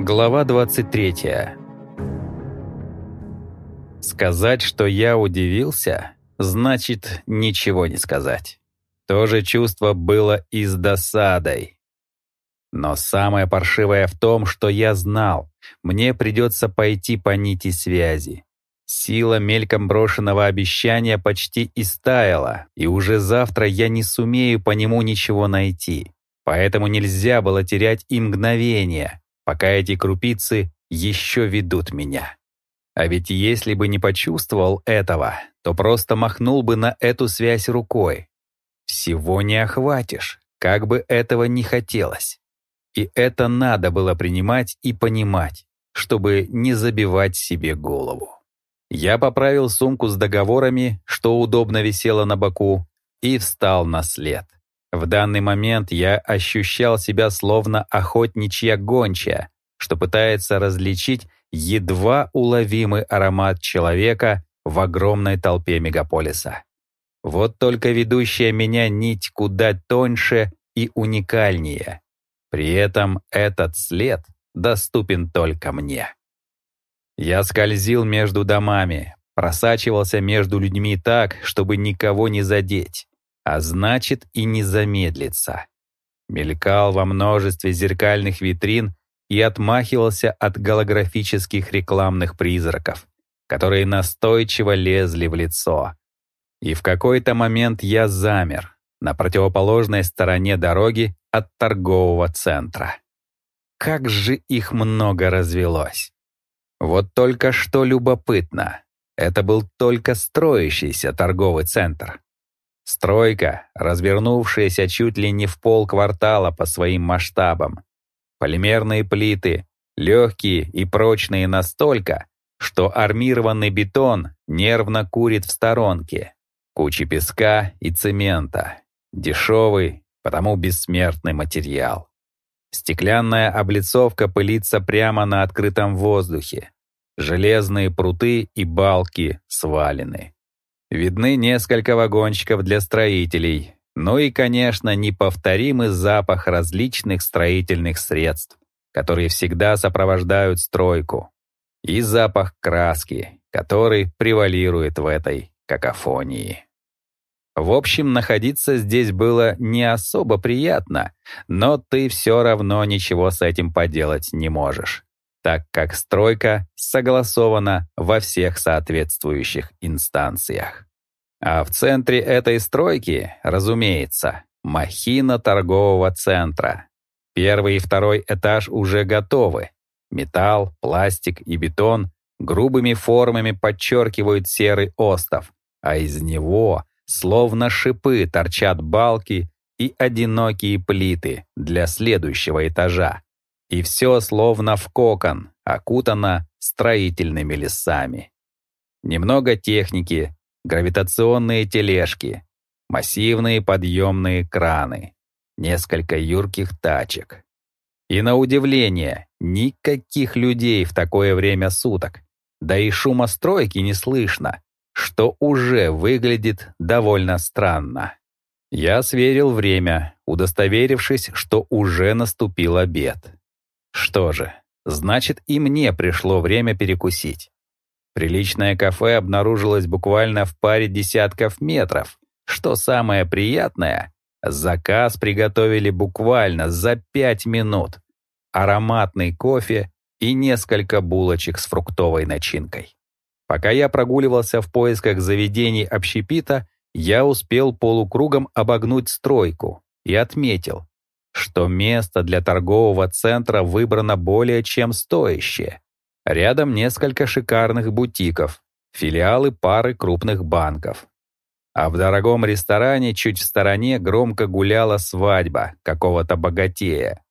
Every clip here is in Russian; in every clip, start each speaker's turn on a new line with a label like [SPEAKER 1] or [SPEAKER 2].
[SPEAKER 1] Глава 23. Сказать, что я удивился, значит ничего не сказать. То же чувство было и с досадой. Но самое паршивое в том, что я знал, мне придется пойти по нити связи. Сила мельком брошенного обещания почти истаяла, и уже завтра я не сумею по нему ничего найти. Поэтому нельзя было терять и мгновение, пока эти крупицы еще ведут меня. А ведь если бы не почувствовал этого, то просто махнул бы на эту связь рукой. Всего не охватишь, как бы этого не хотелось. И это надо было принимать и понимать, чтобы не забивать себе голову. Я поправил сумку с договорами, что удобно висело на боку, и встал на след. В данный момент я ощущал себя словно охотничья гончая, что пытается различить едва уловимый аромат человека в огромной толпе мегаполиса. Вот только ведущая меня нить куда тоньше и уникальнее. При этом этот след доступен только мне. Я скользил между домами, просачивался между людьми так, чтобы никого не задеть а значит и не замедлится. Мелькал во множестве зеркальных витрин и отмахивался от голографических рекламных призраков, которые настойчиво лезли в лицо. И в какой-то момент я замер на противоположной стороне дороги от торгового центра. Как же их много развелось. Вот только что любопытно. Это был только строящийся торговый центр. Стройка, развернувшаяся чуть ли не в пол квартала по своим масштабам. Полимерные плиты, легкие и прочные настолько, что армированный бетон нервно курит в сторонке. Кучи песка и цемента. Дешевый, потому бессмертный материал. Стеклянная облицовка пылится прямо на открытом воздухе. Железные пруты и балки свалены. Видны несколько вагончиков для строителей, ну и, конечно, неповторимый запах различных строительных средств, которые всегда сопровождают стройку, и запах краски, который превалирует в этой какофонии. В общем, находиться здесь было не особо приятно, но ты все равно ничего с этим поделать не можешь, так как стройка согласована во всех соответствующих инстанциях. А в центре этой стройки, разумеется, махина торгового центра. Первый и второй этаж уже готовы. Металл, пластик и бетон грубыми формами подчеркивают серый остов, а из него, словно шипы, торчат балки и одинокие плиты для следующего этажа. И все словно в кокон, окутано строительными лесами. Немного техники, гравитационные тележки, массивные подъемные краны, несколько юрких тачек. И на удивление, никаких людей в такое время суток, да и шума стройки не слышно, что уже выглядит довольно странно. Я сверил время, удостоверившись, что уже наступил обед. Что же, значит и мне пришло время перекусить. Приличное кафе обнаружилось буквально в паре десятков метров. Что самое приятное, заказ приготовили буквально за пять минут. Ароматный кофе и несколько булочек с фруктовой начинкой. Пока я прогуливался в поисках заведений общепита, я успел полукругом обогнуть стройку и отметил, что место для торгового центра выбрано более чем стоящее. Рядом несколько шикарных бутиков, филиалы пары крупных банков. А в дорогом ресторане чуть в стороне громко гуляла свадьба какого-то богатея.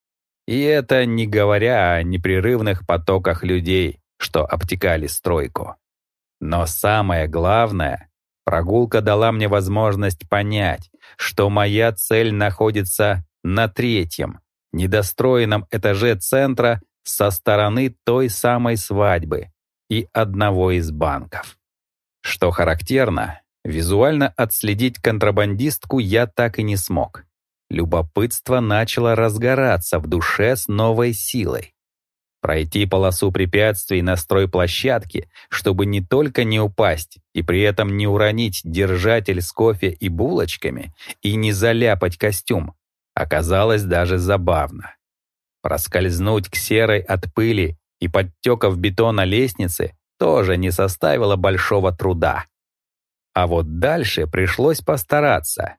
[SPEAKER 1] И это не говоря о непрерывных потоках людей, что обтекали стройку. Но самое главное, прогулка дала мне возможность понять, что моя цель находится на третьем, недостроенном этаже центра со стороны той самой свадьбы и одного из банков. Что характерно, визуально отследить контрабандистку я так и не смог. Любопытство начало разгораться в душе с новой силой. пройти полосу препятствий на стройплощадке, чтобы не только не упасть и при этом не уронить держатель с кофе и булочками и не заляпать костюм, оказалось даже забавно. Проскользнуть к серой от пыли и подтеков бетона лестнице тоже не составило большого труда. А вот дальше пришлось постараться,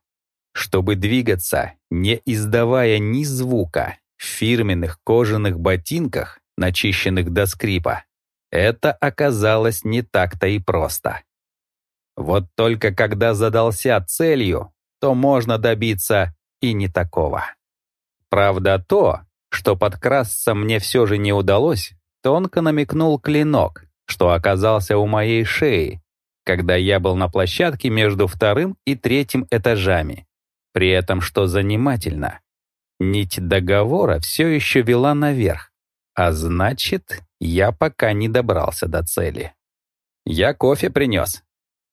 [SPEAKER 1] чтобы двигаться, не издавая ни звука, в фирменных кожаных ботинках, начищенных до скрипа. Это оказалось не так-то и просто. Вот только когда задался целью, то можно добиться и не такого. Правда то, что подкрасться мне все же не удалось, тонко намекнул клинок, что оказался у моей шеи, когда я был на площадке между вторым и третьим этажами. При этом, что занимательно, нить договора все еще вела наверх, а значит, я пока не добрался до цели. Я кофе принес.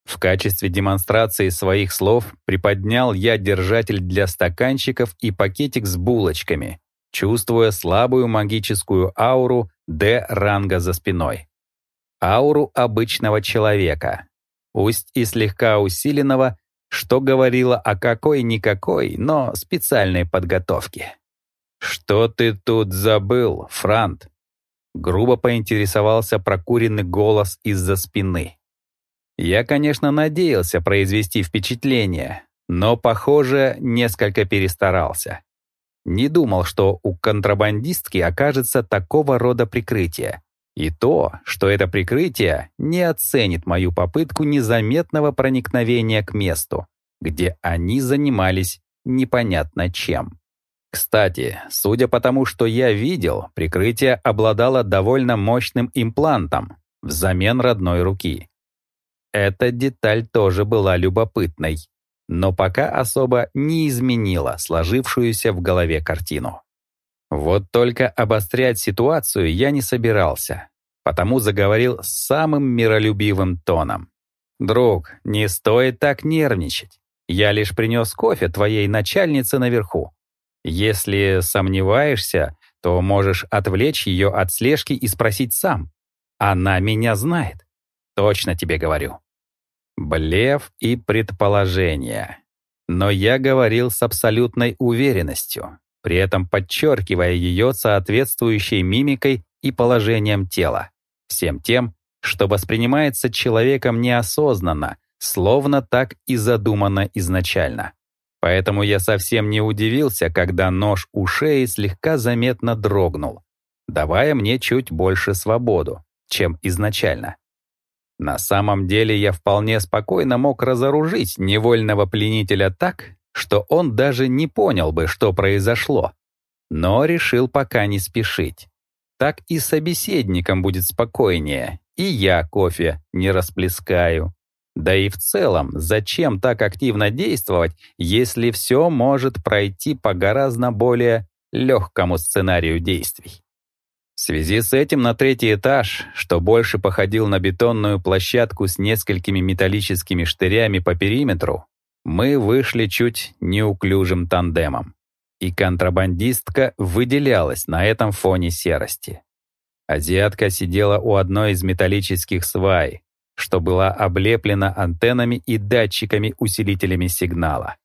[SPEAKER 1] В качестве демонстрации своих слов приподнял я держатель для стаканчиков и пакетик с булочками, чувствуя слабую магическую ауру Д-ранга за спиной. Ауру обычного человека, пусть и слегка усиленного, что говорило о какой-никакой, но специальной подготовке. «Что ты тут забыл, Франт?» Грубо поинтересовался прокуренный голос из-за спины. Я, конечно, надеялся произвести впечатление, но, похоже, несколько перестарался. Не думал, что у контрабандистки окажется такого рода прикрытие. И то, что это прикрытие не оценит мою попытку незаметного проникновения к месту, где они занимались непонятно чем. Кстати, судя по тому, что я видел, прикрытие обладало довольно мощным имплантом взамен родной руки. Эта деталь тоже была любопытной, но пока особо не изменила сложившуюся в голове картину. Вот только обострять ситуацию я не собирался, потому заговорил самым миролюбивым тоном. «Друг, не стоит так нервничать. Я лишь принес кофе твоей начальнице наверху. Если сомневаешься, то можешь отвлечь ее от слежки и спросить сам. Она меня знает. Точно тебе говорю». Блеф и предположение. Но я говорил с абсолютной уверенностью при этом подчеркивая ее соответствующей мимикой и положением тела, всем тем, что воспринимается человеком неосознанно, словно так и задумано изначально. Поэтому я совсем не удивился, когда нож у шеи слегка заметно дрогнул, давая мне чуть больше свободу, чем изначально. На самом деле я вполне спокойно мог разоружить невольного пленителя так, что он даже не понял бы, что произошло. Но решил пока не спешить. Так и собеседникам будет спокойнее, и я кофе не расплескаю. Да и в целом, зачем так активно действовать, если все может пройти по гораздо более легкому сценарию действий? Связи с этим на третий этаж, что больше походил на бетонную площадку с несколькими металлическими штырями по периметру, мы вышли чуть неуклюжим тандемом, и контрабандистка выделялась на этом фоне серости. Азиатка сидела у одной из металлических свай, что была облеплена антеннами и датчиками-усилителями сигнала.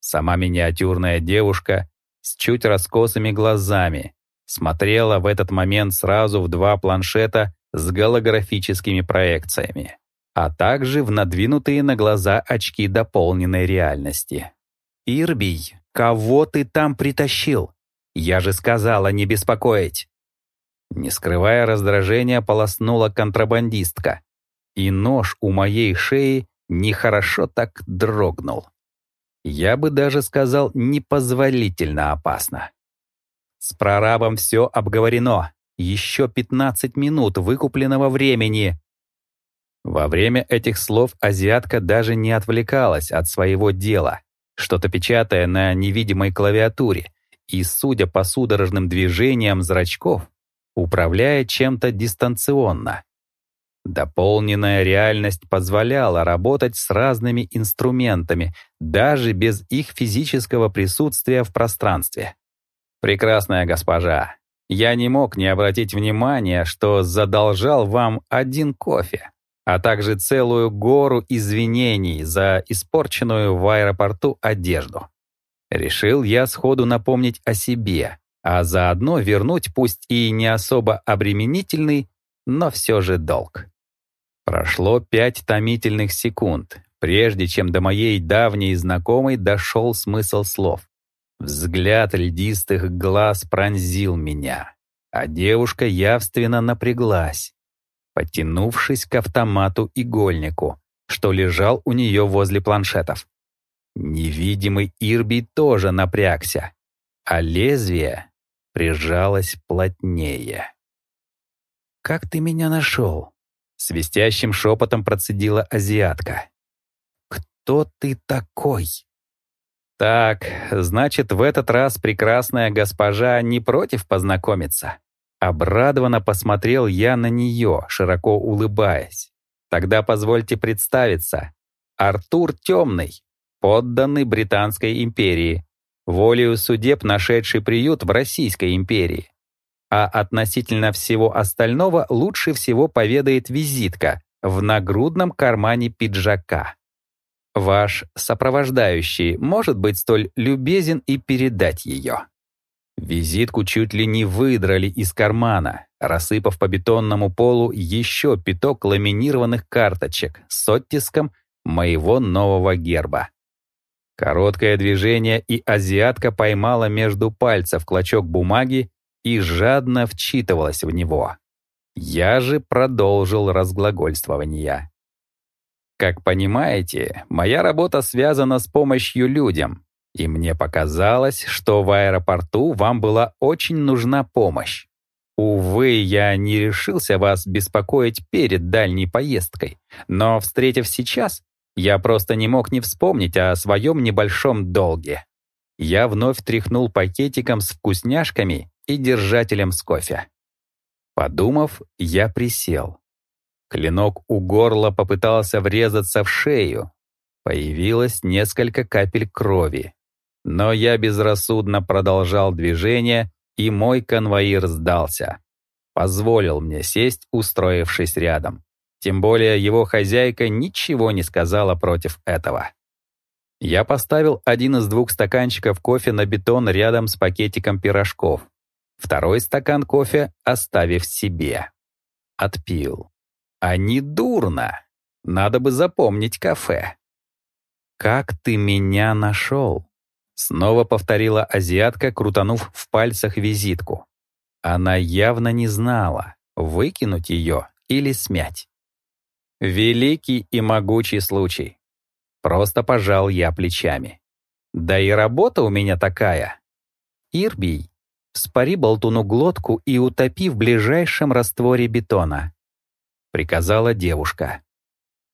[SPEAKER 1] Сама миниатюрная девушка с чуть раскосыми глазами смотрела в этот момент сразу в два планшета с голографическими проекциями а также в надвинутые на глаза очки дополненной реальности. «Ирбий, кого ты там притащил? Я же сказала не беспокоить!» Не скрывая раздражения, полоснула контрабандистка, и нож у моей шеи нехорошо так дрогнул. Я бы даже сказал, непозволительно опасно. С прорабом все обговорено. Еще 15 минут выкупленного времени. Во время этих слов азиатка даже не отвлекалась от своего дела, что-то печатая на невидимой клавиатуре и, судя по судорожным движениям зрачков, управляя чем-то дистанционно. Дополненная реальность позволяла работать с разными инструментами, даже без их физического присутствия в пространстве. «Прекрасная госпожа, я не мог не обратить внимания, что задолжал вам один кофе, а также целую гору извинений за испорченную в аэропорту одежду. Решил я сходу напомнить о себе, а заодно вернуть пусть и не особо обременительный, но все же долг. Прошло пять томительных секунд, прежде чем до моей давней знакомой дошел смысл слов. Взгляд льдистых глаз пронзил меня, а девушка явственно напряглась, потянувшись к автомату-игольнику, что лежал у нее возле планшетов. Невидимый Ирби тоже напрягся, а лезвие прижалось плотнее. «Как ты меня нашел?» — свистящим шепотом процедила азиатка. «Кто ты такой?» Так, значит, в этот раз прекрасная госпожа не против познакомиться. Обрадованно посмотрел я на нее, широко улыбаясь. Тогда позвольте представиться. Артур Темный, подданный Британской империи, волею судеб нашедший приют в Российской империи. А относительно всего остального лучше всего поведает визитка в нагрудном кармане пиджака. Ваш сопровождающий может быть столь любезен и передать ее. Визитку чуть ли не выдрали из кармана, рассыпав по бетонному полу еще пяток ламинированных карточек с оттиском моего нового герба. Короткое движение, и азиатка поймала между пальцев клочок бумаги и жадно вчитывалась в него. Я же продолжил разглагольствование. Как понимаете, моя работа связана с помощью людям, и мне показалось, что в аэропорту вам была очень нужна помощь. Увы, я не решился вас беспокоить перед дальней поездкой, но, встретив сейчас, я просто не мог не вспомнить о своем небольшом долге. Я вновь тряхнул пакетиком с вкусняшками и держателем с кофе. Подумав, я присел. Клинок у горла попытался врезаться в шею. Появилось несколько капель крови. Но я безрассудно продолжал движение, и мой конвоир сдался. Позволил мне сесть, устроившись рядом. Тем более его хозяйка ничего не сказала против этого. Я поставил один из двух стаканчиков кофе на бетон рядом с пакетиком пирожков. Второй стакан кофе оставив себе. Отпил. А не дурно. Надо бы запомнить кафе. «Как ты меня нашел?» Снова повторила азиатка, крутанув в пальцах визитку. Она явно не знала, выкинуть ее или смять. Великий и могучий случай. Просто пожал я плечами. Да и работа у меня такая. Ирбий, спари болтуну глотку и утопи в ближайшем растворе бетона. — приказала девушка.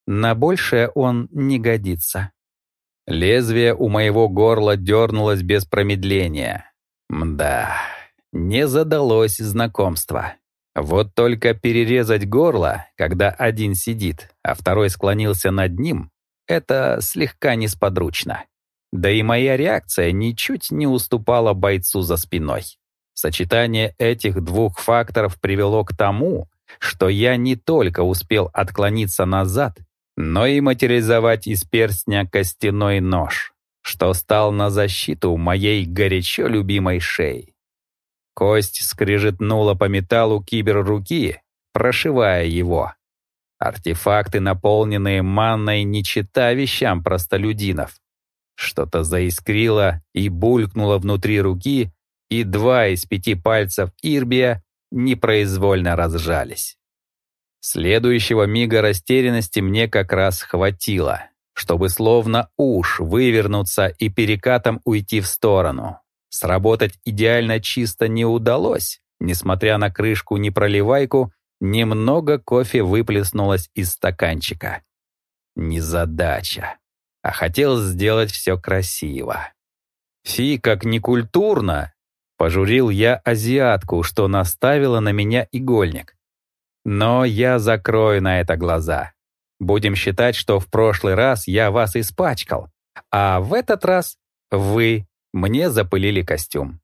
[SPEAKER 1] «На большее он не годится». Лезвие у моего горла дернулось без промедления. Мда, не задалось знакомство. Вот только перерезать горло, когда один сидит, а второй склонился над ним, это слегка несподручно. Да и моя реакция ничуть не уступала бойцу за спиной. Сочетание этих двух факторов привело к тому, что я не только успел отклониться назад, но и материализовать из перстня костяной нож, что стал на защиту моей горячо любимой шеи. Кость скрежетнула по металлу киберруки, прошивая его. Артефакты, наполненные манной, не чита вещам простолюдинов. Что-то заискрило и булькнуло внутри руки, и два из пяти пальцев Ирбия непроизвольно разжались. Следующего мига растерянности мне как раз хватило, чтобы словно уж вывернуться и перекатом уйти в сторону. Сработать идеально чисто не удалось, несмотря на крышку-непроливайку, немного кофе выплеснулось из стаканчика. Незадача. А хотел сделать все красиво. Фи, как некультурно, Пожурил я азиатку, что наставила на игольник. игольник. Но я закрою на это глаза. Будем считать, что в прошлый раз я вас испачкал, а в этот раз вы мне запылили костюм.